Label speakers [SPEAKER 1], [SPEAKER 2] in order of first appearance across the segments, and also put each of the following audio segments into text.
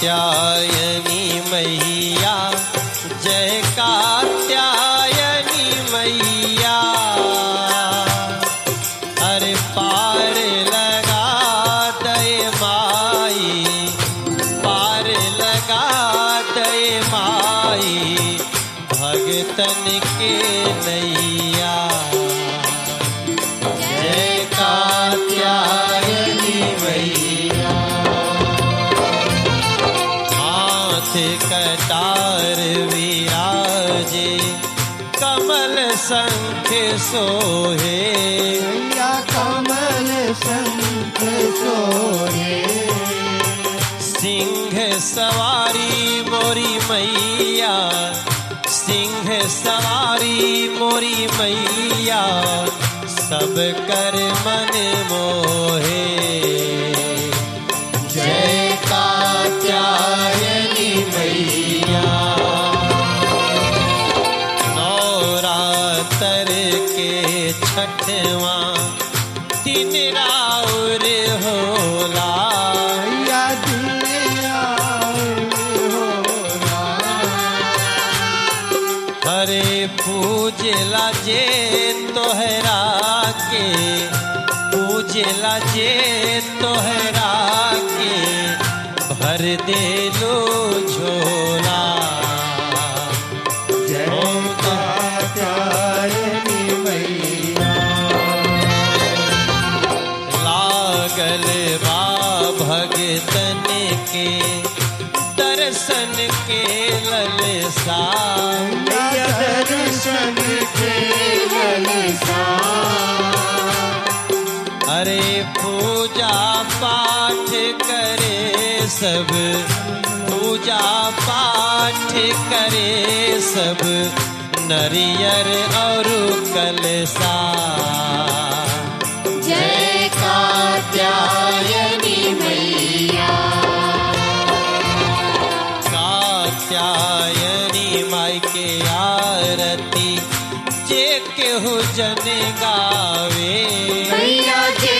[SPEAKER 1] कात्यायनी मैया, जय कात्यायनी मैया। अरे पार लगा दे माई, पार लगा दे माई, भगतन के नैया। हाथ कटार विराजे कमल संख सोहे।
[SPEAKER 2] मैया कमल संख सोहे।
[SPEAKER 1] सिंह सवारी मोरी मैया सिंह सवारी मोरी मैया सब कर मन मोहे। छठवा दिन राउर होला।
[SPEAKER 2] मैया दिया होला।
[SPEAKER 1] हरे पूजला जे तोहरा के पूजला जे तोहरा के भर दे लो लागल भगतन के दर्शन के ललसा
[SPEAKER 2] दर्शन के ललसा
[SPEAKER 1] अरे पूजा पाठ करे सब पूजा पाठ करे सब नरियर और कलसा।
[SPEAKER 3] कात्यायनी
[SPEAKER 1] माई के आरती जे केहू जन गावे।
[SPEAKER 3] मैया जे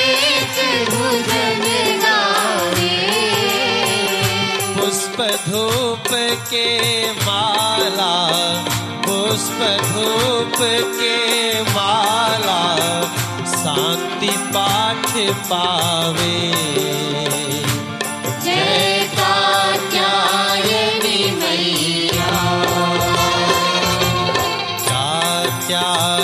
[SPEAKER 3] भुजन गावे।
[SPEAKER 1] पुष्प धूप के माला पुष्प धूप के माला शांति पाठ पावे।
[SPEAKER 3] कात्यायनी